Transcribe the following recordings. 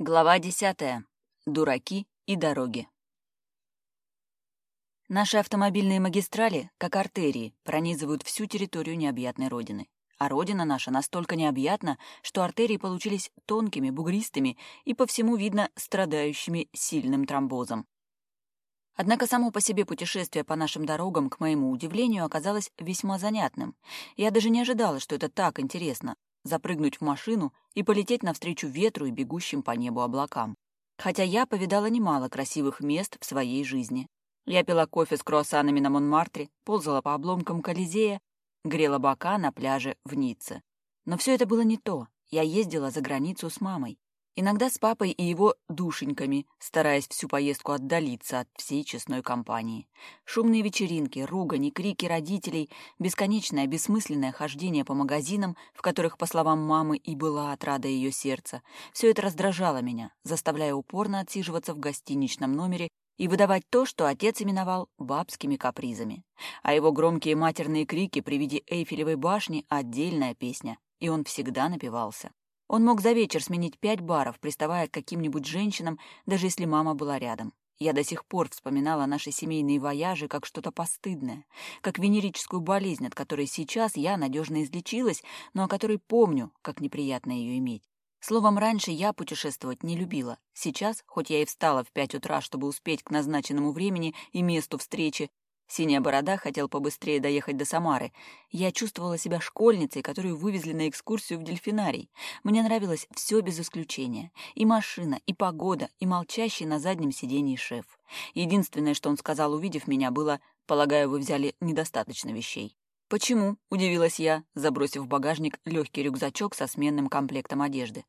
Глава 10. Дураки и дороги. Наши автомобильные магистрали, как артерии, пронизывают всю территорию необъятной Родины. А Родина наша настолько необъятна, что артерии получились тонкими, бугристыми и по всему видно страдающими сильным тромбозом. Однако само по себе путешествие по нашим дорогам, к моему удивлению, оказалось весьма занятным. Я даже не ожидала, что это так интересно запрыгнуть в машину и полететь навстречу ветру и бегущим по небу облакам. Хотя я повидала немало красивых мест в своей жизни. Я пила кофе с круассанами на Монмартре, ползала по обломкам Колизея, грела бока на пляже в Ницце. Но все это было не то. Я ездила за границу с мамой. Иногда с папой и его душеньками, стараясь всю поездку отдалиться от всей честной компании. Шумные вечеринки, ругани, крики родителей, бесконечное бессмысленное хождение по магазинам, в которых, по словам мамы, и была отрада ее сердца. Все это раздражало меня, заставляя упорно отсиживаться в гостиничном номере и выдавать то, что отец именовал бабскими капризами. А его громкие матерные крики при виде Эйфелевой башни — отдельная песня, и он всегда напивался. Он мог за вечер сменить пять баров, приставая к каким-нибудь женщинам, даже если мама была рядом. Я до сих пор вспоминала наши семейные вояжи как что-то постыдное, как венерическую болезнь, от которой сейчас я надежно излечилась, но о которой помню, как неприятно ее иметь. Словом, раньше я путешествовать не любила. Сейчас, хоть я и встала в пять утра, чтобы успеть к назначенному времени и месту встречи, Синяя борода хотел побыстрее доехать до Самары. Я чувствовала себя школьницей, которую вывезли на экскурсию в дельфинарий. Мне нравилось все без исключения. И машина, и погода, и молчащий на заднем сидении шеф. Единственное, что он сказал, увидев меня, было «Полагаю, вы взяли недостаточно вещей». «Почему?» — удивилась я, забросив в багажник легкий рюкзачок со сменным комплектом одежды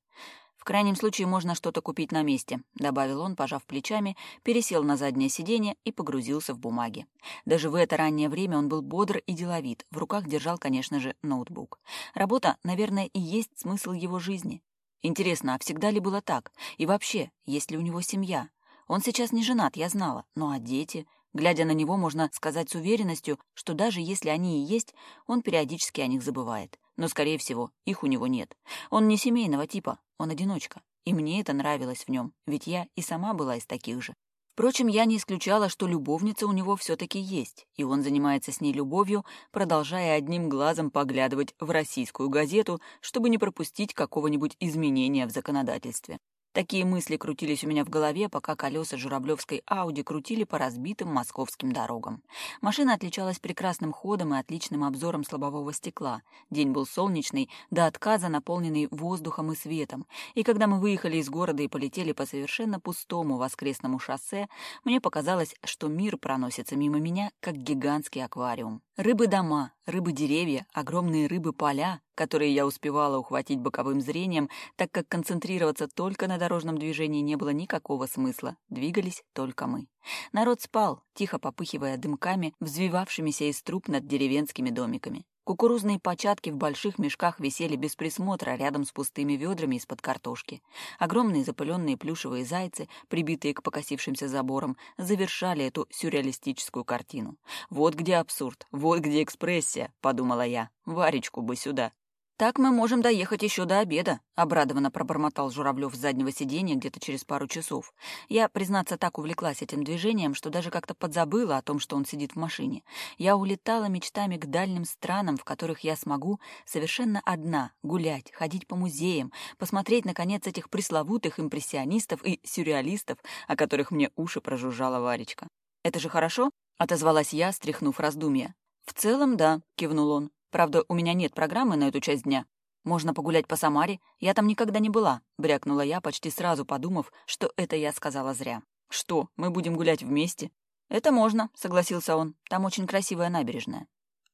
крайнем случае можно что-то купить на месте», — добавил он, пожав плечами, пересел на заднее сиденье и погрузился в бумаги. Даже в это раннее время он был бодр и деловит, в руках держал, конечно же, ноутбук. Работа, наверное, и есть смысл его жизни. Интересно, а всегда ли было так? И вообще, есть ли у него семья? Он сейчас не женат, я знала, но а дети? Глядя на него, можно сказать с уверенностью, что даже если они и есть, он периодически о них забывает. Но, скорее всего, их у него нет. Он не семейного типа, он одиночка, и мне это нравилось в нем, ведь я и сама была из таких же. Впрочем, я не исключала, что любовница у него все-таки есть, и он занимается с ней любовью, продолжая одним глазом поглядывать в российскую газету, чтобы не пропустить какого-нибудь изменения в законодательстве. Такие мысли крутились у меня в голове, пока колеса журавлевской Ауди крутили по разбитым московским дорогам. Машина отличалась прекрасным ходом и отличным обзором слабового стекла. День был солнечный, до отказа наполненный воздухом и светом. И когда мы выехали из города и полетели по совершенно пустому воскресному шоссе, мне показалось, что мир проносится мимо меня, как гигантский аквариум. Рыбы дома, рыбы деревья, огромные рыбы поля, которые я успевала ухватить боковым зрением, так как концентрироваться только на дорожном движении не было никакого смысла, двигались только мы. Народ спал, тихо попыхивая дымками, взвивавшимися из труб над деревенскими домиками. Кукурузные початки в больших мешках висели без присмотра рядом с пустыми ведрами из-под картошки. Огромные запыленные плюшевые зайцы, прибитые к покосившимся заборам, завершали эту сюрреалистическую картину. «Вот где абсурд, вот где экспрессия», — подумала я. «Варечку бы сюда». «Так мы можем доехать еще до обеда», — обрадованно пробормотал Журавлев с заднего сиденья где-то через пару часов. Я, признаться, так увлеклась этим движением, что даже как-то подзабыла о том, что он сидит в машине. Я улетала мечтами к дальним странам, в которых я смогу совершенно одна гулять, ходить по музеям, посмотреть, наконец, этих пресловутых импрессионистов и сюрреалистов, о которых мне уши прожужжала Варечка. «Это же хорошо?» — отозвалась я, стряхнув раздумья. «В целом, да», — кивнул он. Правда, у меня нет программы на эту часть дня. Можно погулять по Самаре, я там никогда не была», — брякнула я, почти сразу подумав, что это я сказала зря. «Что, мы будем гулять вместе?» «Это можно», — согласился он. «Там очень красивая набережная».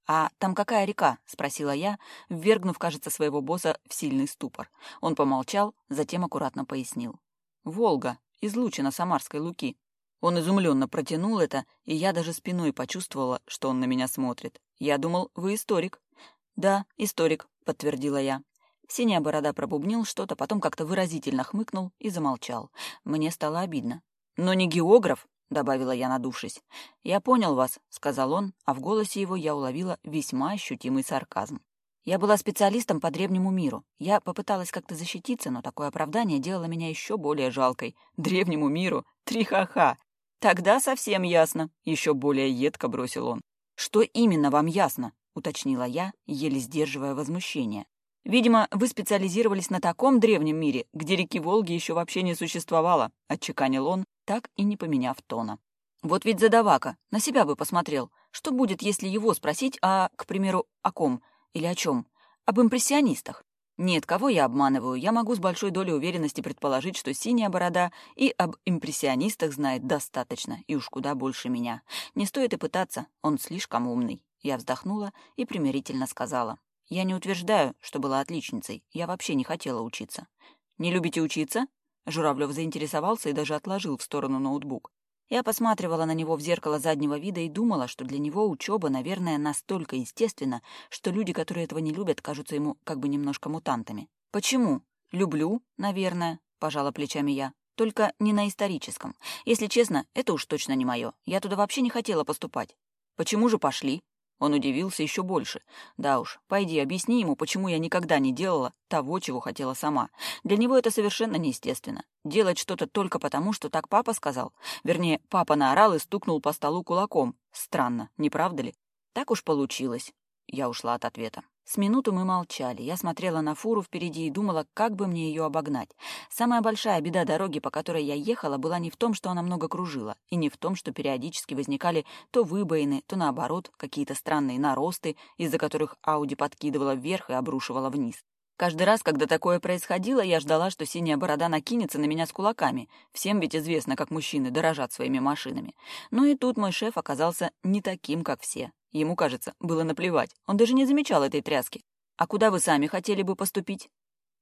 «А там какая река?» — спросила я, ввергнув, кажется, своего босса в сильный ступор. Он помолчал, затем аккуратно пояснил. «Волга, излучина Самарской Луки». Он изумленно протянул это, и я даже спиной почувствовала, что он на меня смотрит. «Я думал, вы историк». «Да, историк», — подтвердила я. Синяя борода пробубнил что-то, потом как-то выразительно хмыкнул и замолчал. Мне стало обидно. «Но не географ», — добавила я, надувшись. «Я понял вас», — сказал он, а в голосе его я уловила весьма ощутимый сарказм. Я была специалистом по древнему миру. Я попыталась как-то защититься, но такое оправдание делало меня еще более жалкой. Древнему миру? Трихаха! Тогда совсем ясно. Еще более едко бросил он. Что именно вам ясно? — уточнила я, еле сдерживая возмущение. «Видимо, вы специализировались на таком древнем мире, где реки Волги еще вообще не существовало», — отчеканил он, так и не поменяв тона. «Вот ведь задавака, на себя бы посмотрел. Что будет, если его спросить о, к примеру, о ком или о чем? Об импрессионистах?» Нет, кого я обманываю, я могу с большой долей уверенности предположить, что синяя борода и об импрессионистах знает достаточно, и уж куда больше меня. Не стоит и пытаться, он слишком умный. Я вздохнула и примирительно сказала. «Я не утверждаю, что была отличницей. Я вообще не хотела учиться». «Не любите учиться?» Журавлев заинтересовался и даже отложил в сторону ноутбук. Я посматривала на него в зеркало заднего вида и думала, что для него учеба, наверное, настолько естественна, что люди, которые этого не любят, кажутся ему как бы немножко мутантами. «Почему?» «Люблю, наверное», — пожала плечами я. «Только не на историческом. Если честно, это уж точно не мое. Я туда вообще не хотела поступать». «Почему же пошли?» Он удивился еще больше. Да уж, пойди объясни ему, почему я никогда не делала того, чего хотела сама. Для него это совершенно неестественно. Делать что-то только потому, что так папа сказал. Вернее, папа наорал и стукнул по столу кулаком. Странно, не правда ли? Так уж получилось. Я ушла от ответа. С минуту мы молчали. Я смотрела на фуру впереди и думала, как бы мне ее обогнать. Самая большая беда дороги, по которой я ехала, была не в том, что она много кружила, и не в том, что периодически возникали то выбоины, то наоборот, какие-то странные наросты, из-за которых Ауди подкидывала вверх и обрушивала вниз. Каждый раз, когда такое происходило, я ждала, что синяя борода накинется на меня с кулаками. Всем ведь известно, как мужчины дорожат своими машинами. Но и тут мой шеф оказался не таким, как все. Ему, кажется, было наплевать, он даже не замечал этой тряски. «А куда вы сами хотели бы поступить?»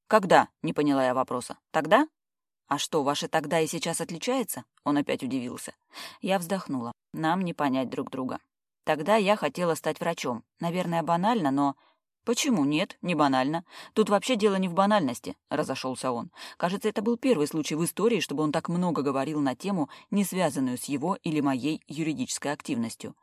«Когда?» — не поняла я вопроса. «Тогда?» «А что, ваше тогда и сейчас отличается?» Он опять удивился. Я вздохнула. Нам не понять друг друга. Тогда я хотела стать врачом. Наверное, банально, но... «Почему нет? Не банально. Тут вообще дело не в банальности», — разошелся он. «Кажется, это был первый случай в истории, чтобы он так много говорил на тему, не связанную с его или моей юридической активностью.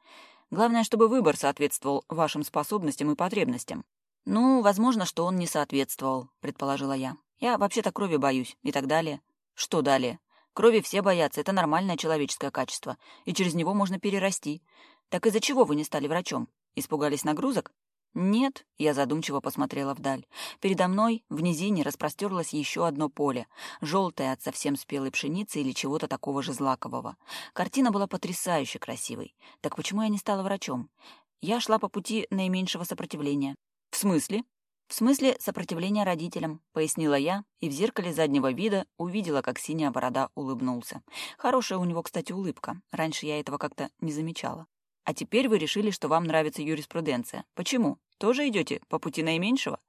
Главное, чтобы выбор соответствовал вашим способностям и потребностям. Ну, возможно, что он не соответствовал, предположила я. Я вообще-то крови боюсь и так далее. Что далее? Крови все боятся, это нормальное человеческое качество, и через него можно перерасти. Так из-за чего вы не стали врачом? Испугались нагрузок? «Нет», — я задумчиво посмотрела вдаль. Передо мной в низине распростерлось еще одно поле, желтое от совсем спелой пшеницы или чего-то такого же злакового. Картина была потрясающе красивой. Так почему я не стала врачом? Я шла по пути наименьшего сопротивления. «В смысле?» «В смысле сопротивления родителям», — пояснила я, и в зеркале заднего вида увидела, как синяя борода улыбнулся. Хорошая у него, кстати, улыбка. Раньше я этого как-то не замечала. А теперь вы решили, что вам нравится юриспруденция. Почему? Тоже идете по пути наименьшего?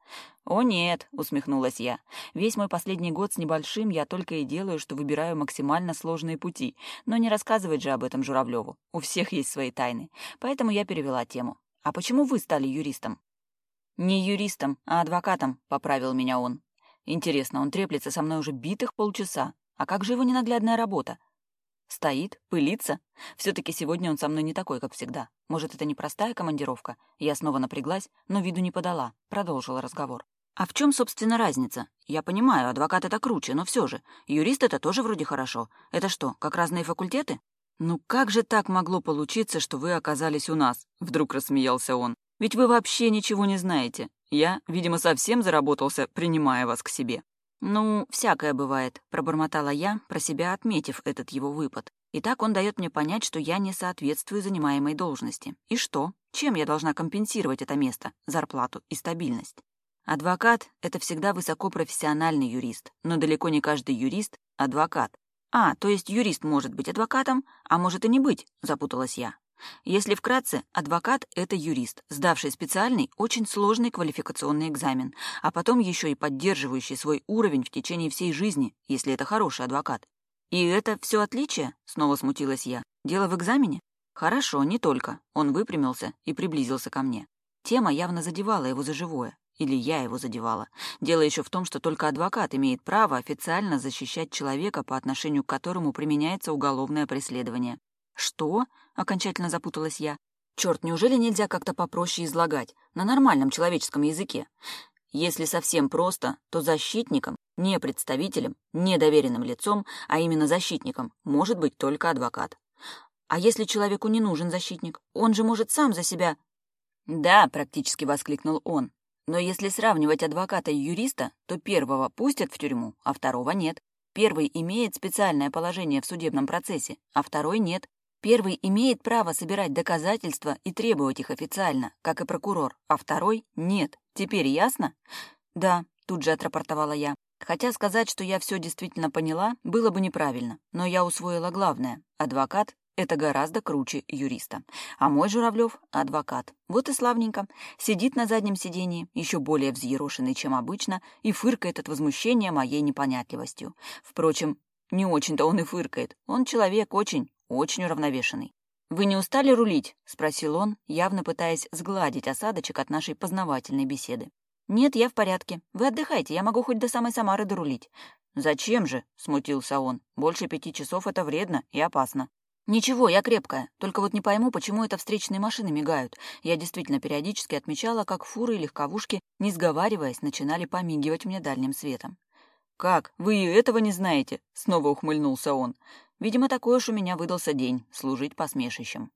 О нет, усмехнулась я. Весь мой последний год с небольшим я только и делаю, что выбираю максимально сложные пути. Но не рассказывать же об этом Журавлеву. У всех есть свои тайны. Поэтому я перевела тему. А почему вы стали юристом? Не юристом, а адвокатом, поправил меня он. Интересно, он треплется со мной уже битых полчаса. А как же его ненаглядная работа? Стоит, пылится. Все-таки сегодня он со мной не такой, как всегда. Может, это непростая командировка? Я снова напряглась, но виду не подала. Продолжила разговор. А в чем, собственно, разница? Я понимаю, адвокат это круче, но все же. Юрист это тоже вроде хорошо. Это что, как разные факультеты? Ну как же так могло получиться, что вы оказались у нас? Вдруг рассмеялся он. Ведь вы вообще ничего не знаете. Я, видимо, совсем заработался, принимая вас к себе. «Ну, всякое бывает», — пробормотала я, про себя отметив этот его выпад. И так он дает мне понять, что я не соответствую занимаемой должности. И что? Чем я должна компенсировать это место, зарплату и стабильность?» Адвокат — это всегда высокопрофессиональный юрист, но далеко не каждый юрист — адвокат. «А, то есть юрист может быть адвокатом, а может и не быть», — запуталась я. Если вкратце, адвокат — это юрист, сдавший специальный, очень сложный квалификационный экзамен, а потом еще и поддерживающий свой уровень в течение всей жизни, если это хороший адвокат. «И это все отличие?» — снова смутилась я. «Дело в экзамене?» «Хорошо, не только». Он выпрямился и приблизился ко мне. Тема явно задевала его за живое. Или я его задевала. Дело еще в том, что только адвокат имеет право официально защищать человека, по отношению к которому применяется уголовное преследование. «Что?» — окончательно запуталась я. «Черт, неужели нельзя как-то попроще излагать, на нормальном человеческом языке? Если совсем просто, то защитником, не представителем, не доверенным лицом, а именно защитником, может быть только адвокат. А если человеку не нужен защитник? Он же может сам за себя...» «Да», — практически воскликнул он. «Но если сравнивать адвоката и юриста, то первого пустят в тюрьму, а второго нет. Первый имеет специальное положение в судебном процессе, а второй нет. Первый имеет право собирать доказательства и требовать их официально, как и прокурор, а второй — нет. Теперь ясно? Да, тут же отрапортовала я. Хотя сказать, что я все действительно поняла, было бы неправильно. Но я усвоила главное. Адвокат — это гораздо круче юриста. А мой Журавлев — адвокат. Вот и славненько. Сидит на заднем сидении, еще более взъерошенный, чем обычно, и фыркает от возмущения моей непонятливостью. Впрочем, не очень-то он и фыркает. Он человек очень, очень уравновешенный. «Вы не устали рулить?» — спросил он, явно пытаясь сгладить осадочек от нашей познавательной беседы. «Нет, я в порядке. Вы отдыхайте, я могу хоть до самой Самары дорулить». «Зачем же?» — смутился он. «Больше пяти часов — это вредно и опасно». «Ничего, я крепкая. Только вот не пойму, почему это встречные машины мигают. Я действительно периодически отмечала, как фуры и легковушки, не сговариваясь, начинали помигивать мне дальним светом. Как? Вы и этого не знаете?» — снова ухмыльнулся он. «Видимо, такой уж у меня выдался день — служить посмешищем».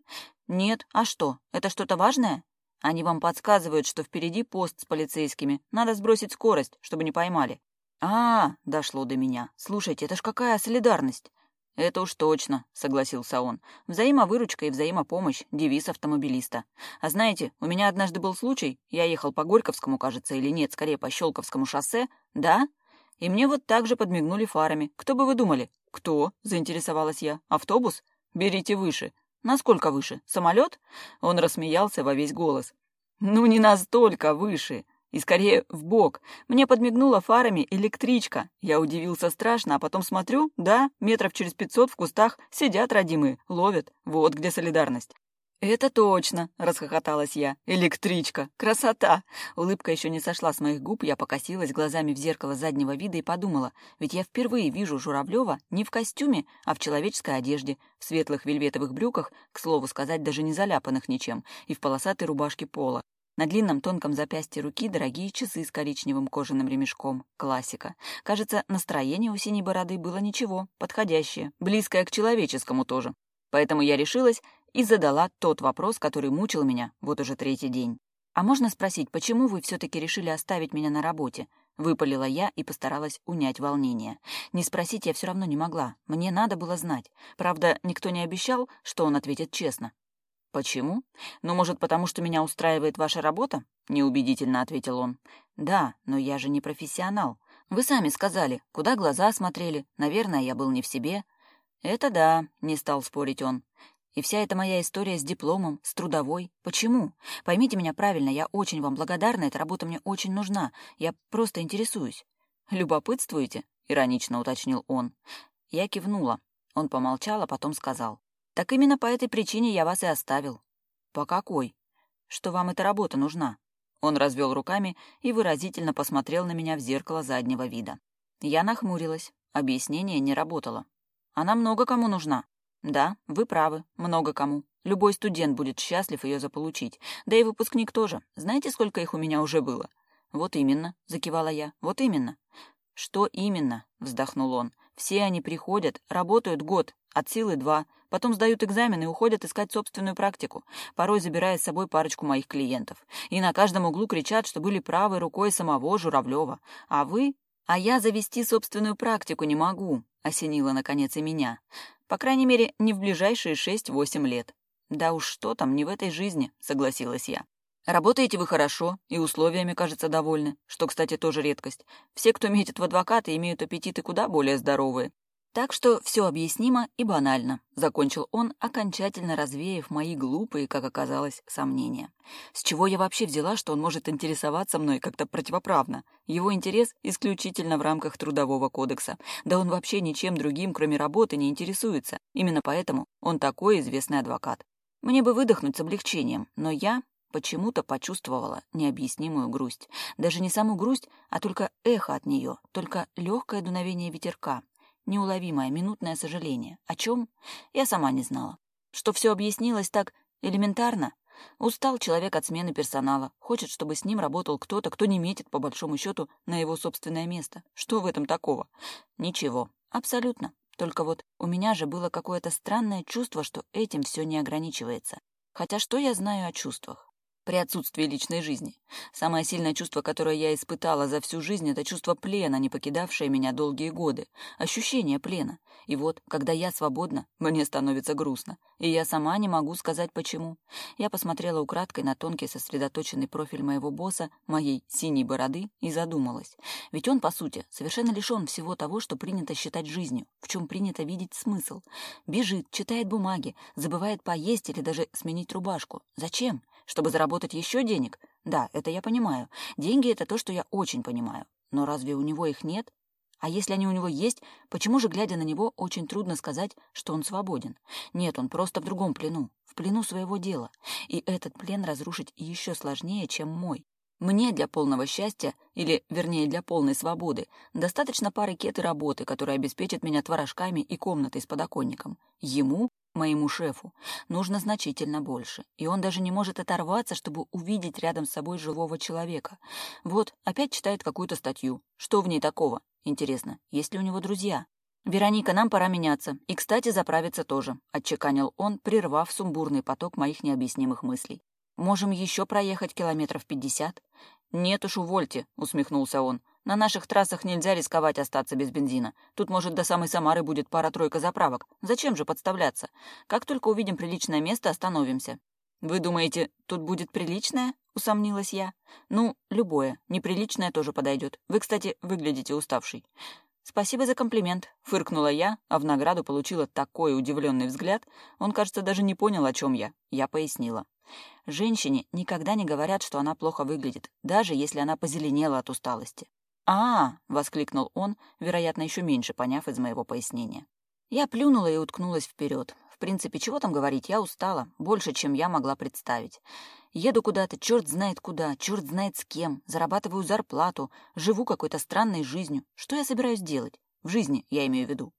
«Нет, а что? Это что-то важное?» «Они вам подсказывают, что впереди пост с полицейскими. Надо сбросить скорость, чтобы не поймали». «А, -а, -а дошло до меня. Слушайте, это ж какая солидарность!» «Это уж точно», — согласился он. «Взаимовыручка и взаимопомощь — девиз автомобилиста. А знаете, у меня однажды был случай, я ехал по Горьковскому, кажется, или нет, скорее по Щелковскому шоссе, да? И мне вот так же подмигнули фарами. Кто бы вы думали? Кто? Заинтересовалась я. Автобус? Берите выше. Насколько выше? Самолет? Он рассмеялся во весь голос. Ну, не настолько выше. И скорее в бок. Мне подмигнула фарами электричка. Я удивился страшно, а потом смотрю, да, метров через пятьсот в кустах сидят родимые, ловят. Вот где солидарность. «Это точно!» — расхохоталась я. «Электричка! Красота!» Улыбка еще не сошла с моих губ, я покосилась глазами в зеркало заднего вида и подумала, ведь я впервые вижу Журавлева не в костюме, а в человеческой одежде, в светлых вельветовых брюках, к слову сказать, даже не заляпанных ничем, и в полосатой рубашке пола. На длинном тонком запястье руки дорогие часы с коричневым кожаным ремешком. Классика. Кажется, настроение у синей бороды было ничего, подходящее, близкое к человеческому тоже. Поэтому я решилась и задала тот вопрос, который мучил меня вот уже третий день. «А можно спросить, почему вы все-таки решили оставить меня на работе?» Выпалила я и постаралась унять волнение. Не спросить я все равно не могла. Мне надо было знать. Правда, никто не обещал, что он ответит честно. «Почему? Ну, может, потому что меня устраивает ваша работа?» Неубедительно ответил он. «Да, но я же не профессионал. Вы сами сказали, куда глаза смотрели. Наверное, я был не в себе». «Это да», — не стал спорить он. И вся эта моя история с дипломом, с трудовой. Почему? Поймите меня правильно, я очень вам благодарна, эта работа мне очень нужна. Я просто интересуюсь. «Любопытствуете?» — иронично уточнил он. Я кивнула. Он помолчал, а потом сказал. «Так именно по этой причине я вас и оставил». «По какой?» «Что вам эта работа нужна?» Он развел руками и выразительно посмотрел на меня в зеркало заднего вида. Я нахмурилась. Объяснение не работало. «Она много кому нужна», да, вы правы, много кому. Любой студент будет счастлив ее заполучить. Да и выпускник тоже. Знаете, сколько их у меня уже было? Вот именно, закивала я. Вот именно. Что именно? вздохнул он. Все они приходят, работают год, от силы два, потом сдают экзамены и уходят искать собственную практику, порой забирая с собой парочку моих клиентов. И на каждом углу кричат, что были правой рукой самого Журавлева. А вы «А я завести собственную практику не могу», — осенило, наконец, и меня. «По крайней мере, не в ближайшие шесть-восемь лет». «Да уж что там, не в этой жизни», — согласилась я. «Работаете вы хорошо, и условиями, кажется, довольны, что, кстати, тоже редкость. Все, кто метит в адвокаты, имеют аппетиты куда более здоровые, так что все объяснимо и банально, закончил он, окончательно развеяв мои глупые, как оказалось, сомнения. С чего я вообще взяла, что он может интересоваться мной как-то противоправно? Его интерес исключительно в рамках Трудового кодекса. Да он вообще ничем другим, кроме работы, не интересуется. Именно поэтому он такой известный адвокат. Мне бы выдохнуть с облегчением, но я почему-то почувствовала необъяснимую грусть. Даже не саму грусть, а только эхо от нее, только легкое дуновение ветерка, неуловимое, минутное сожаление. О чем? Я сама не знала. Что все объяснилось так элементарно. Устал человек от смены персонала, хочет, чтобы с ним работал кто-то, кто не метит, по большому счету, на его собственное место. Что в этом такого? Ничего. Абсолютно. Только вот у меня же было какое-то странное чувство, что этим все не ограничивается. Хотя что я знаю о чувствах? при отсутствии личной жизни. Самое сильное чувство, которое я испытала за всю жизнь, это чувство плена, не покидавшее меня долгие годы, ощущение плена. И вот, когда я свободна, мне становится грустно, и я сама не могу сказать почему. Я посмотрела украдкой на тонкий сосредоточенный профиль моего босса, моей синей бороды, и задумалась. Ведь он, по сути, совершенно лишен всего того, что принято считать жизнью, в чем принято видеть смысл. Бежит, читает бумаги, забывает поесть или даже сменить рубашку. Зачем? чтобы заработать еще денег. Да, это я понимаю. Деньги — это то, что я очень понимаю. Но разве у него их нет? А если они у него есть, почему же, глядя на него, очень трудно сказать, что он свободен? Нет, он просто в другом плену, в плену своего дела. И этот плен разрушить еще сложнее, чем мой. Мне для полного счастья, или, вернее, для полной свободы, достаточно пары кет и работы, которая обеспечит меня творожками и комнатой с подоконником. Ему моему шефу. Нужно значительно больше. И он даже не может оторваться, чтобы увидеть рядом с собой живого человека. Вот, опять читает какую-то статью. Что в ней такого? Интересно, есть ли у него друзья? «Вероника, нам пора меняться. И, кстати, заправиться тоже», — отчеканил он, прервав сумбурный поток моих необъяснимых мыслей. «Можем еще проехать километров пятьдесят?» «Нет уж, увольте», — усмехнулся он. На наших трассах нельзя рисковать остаться без бензина. Тут, может, до самой Самары будет пара-тройка заправок. Зачем же подставляться? Как только увидим приличное место, остановимся». «Вы думаете, тут будет приличное?» — усомнилась я. «Ну, любое. Неприличное тоже подойдет. Вы, кстати, выглядите уставший». «Спасибо за комплимент», — фыркнула я, а в награду получила такой удивленный взгляд. Он, кажется, даже не понял, о чем я. Я пояснила. Женщине никогда не говорят, что она плохо выглядит, даже если она позеленела от усталости. «А!» — воскликнул он, вероятно, еще меньше поняв из моего пояснения. Я плюнула и уткнулась вперед. В принципе, чего там говорить, я устала, больше, чем я могла представить. Еду куда-то, черт знает куда, черт знает с кем, зарабатываю зарплату, живу какой-то странной жизнью. Что я собираюсь делать? В жизни, я имею в виду.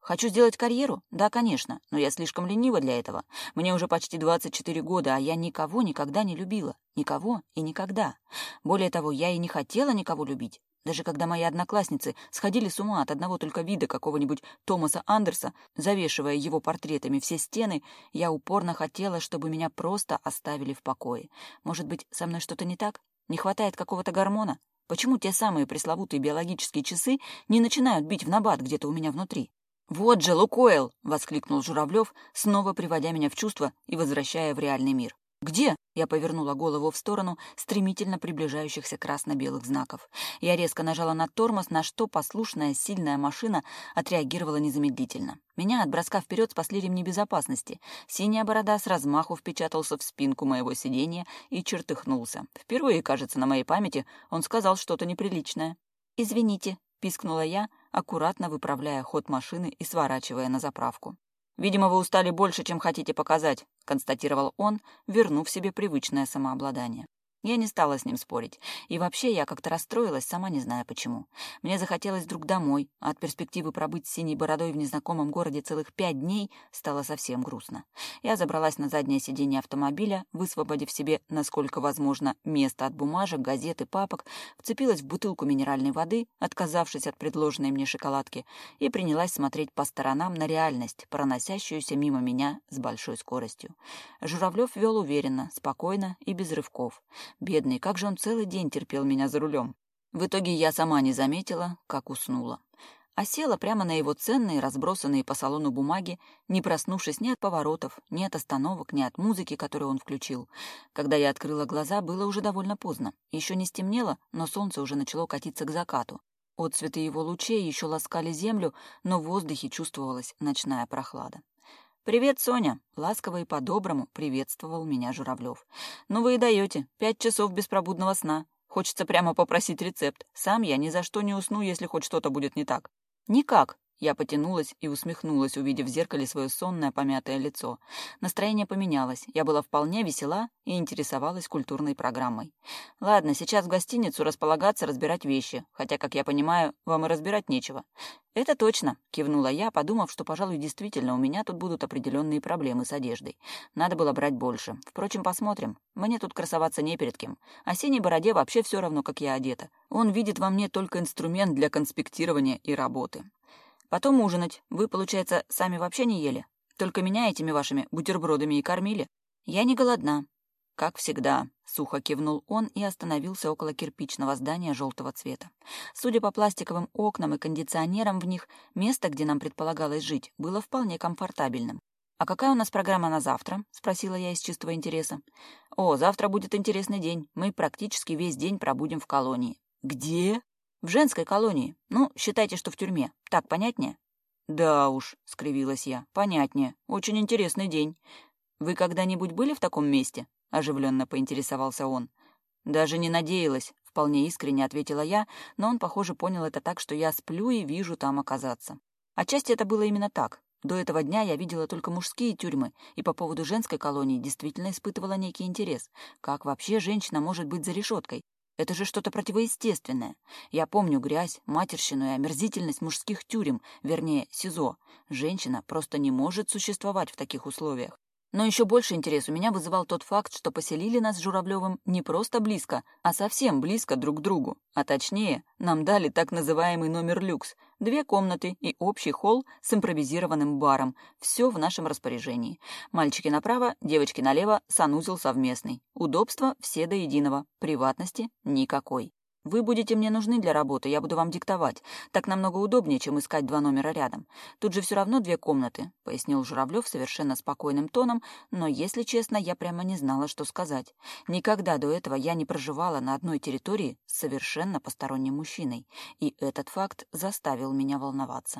Хочу сделать карьеру? Да, конечно, но я слишком ленива для этого. Мне уже почти 24 года, а я никого никогда не любила. Никого и никогда. Более того, я и не хотела никого любить. Даже когда мои одноклассницы сходили с ума от одного только вида какого-нибудь Томаса Андерса, завешивая его портретами все стены, я упорно хотела, чтобы меня просто оставили в покое. Может быть, со мной что-то не так? Не хватает какого-то гормона? Почему те самые пресловутые биологические часы не начинают бить в набат где-то у меня внутри? «Вот же Лукойл!» — воскликнул Журавлев, снова приводя меня в чувство и возвращая в реальный мир. «Где?» — я повернула голову в сторону стремительно приближающихся красно-белых знаков. Я резко нажала на тормоз, на что послушная, сильная машина отреагировала незамедлительно. Меня от броска вперед спасли ремни безопасности. Синяя борода с размаху впечатался в спинку моего сиденья и чертыхнулся. Впервые, кажется, на моей памяти он сказал что-то неприличное. «Извините», — пискнула я, аккуратно выправляя ход машины и сворачивая на заправку. «Видимо, вы устали больше, чем хотите показать», — констатировал он, вернув себе привычное самообладание. Я не стала с ним спорить. И вообще я как-то расстроилась, сама не зная почему. Мне захотелось вдруг домой, а от перспективы пробыть с синей бородой в незнакомом городе целых пять дней стало совсем грустно. Я забралась на заднее сиденье автомобиля, высвободив себе, насколько возможно, место от бумажек, газет и папок, вцепилась в бутылку минеральной воды, отказавшись от предложенной мне шоколадки, и принялась смотреть по сторонам на реальность, проносящуюся мимо меня с большой скоростью. Журавлев вел уверенно, спокойно и без рывков. Бедный, как же он целый день терпел меня за рулем. В итоге я сама не заметила, как уснула. А села прямо на его ценные, разбросанные по салону бумаги, не проснувшись ни от поворотов, ни от остановок, ни от музыки, которую он включил. Когда я открыла глаза, было уже довольно поздно. Еще не стемнело, но солнце уже начало катиться к закату. Отцветы его лучей еще ласкали землю, но в воздухе чувствовалась ночная прохлада. «Привет, Соня!» — ласково и по-доброму приветствовал меня Журавлев. «Ну вы и даете. Пять часов беспробудного сна. Хочется прямо попросить рецепт. Сам я ни за что не усну, если хоть что-то будет не так». «Никак!» Я потянулась и усмехнулась, увидев в зеркале свое сонное помятое лицо. Настроение поменялось, я была вполне весела и интересовалась культурной программой. «Ладно, сейчас в гостиницу располагаться, разбирать вещи, хотя, как я понимаю, вам и разбирать нечего. «Это точно», — кивнула я, подумав, что, пожалуй, действительно, у меня тут будут определенные проблемы с одеждой. Надо было брать больше. Впрочем, посмотрим. Мне тут красоваться не перед кем. О синей бороде вообще все равно, как я одета. Он видит во мне только инструмент для конспектирования и работы. Потом ужинать. Вы, получается, сами вообще не ели? Только меня этими вашими бутербродами и кормили? Я не голодна. «Как всегда», — сухо кивнул он и остановился около кирпичного здания желтого цвета. Судя по пластиковым окнам и кондиционерам в них, место, где нам предполагалось жить, было вполне комфортабельным. «А какая у нас программа на завтра?» — спросила я из чистого интереса. «О, завтра будет интересный день. Мы практически весь день пробудем в колонии». «Где?» «В женской колонии. Ну, считайте, что в тюрьме. Так понятнее?» «Да уж», — скривилась я, — «понятнее. Очень интересный день. Вы когда-нибудь были в таком месте?» — оживленно поинтересовался он. «Даже не надеялась», — вполне искренне ответила я, но он, похоже, понял это так, что я сплю и вижу там оказаться. Отчасти это было именно так. До этого дня я видела только мужские тюрьмы, и по поводу женской колонии действительно испытывала некий интерес. Как вообще женщина может быть за решеткой? Это же что-то противоестественное. Я помню грязь, матерщину и омерзительность мужских тюрем, вернее, СИЗО. Женщина просто не может существовать в таких условиях. Но еще больше интерес у меня вызывал тот факт, что поселили нас с Журавлевым не просто близко, а совсем близко друг к другу. А точнее, нам дали так называемый номер люкс, две комнаты и общий холл с импровизированным баром. Все в нашем распоряжении. Мальчики направо, девочки налево, санузел совместный. Удобства все до единого, приватности никакой. Вы будете мне нужны для работы, я буду вам диктовать. Так намного удобнее, чем искать два номера рядом. Тут же все равно две комнаты», — пояснил Журавлев совершенно спокойным тоном, но, если честно, я прямо не знала, что сказать. Никогда до этого я не проживала на одной территории с совершенно посторонним мужчиной, и этот факт заставил меня волноваться.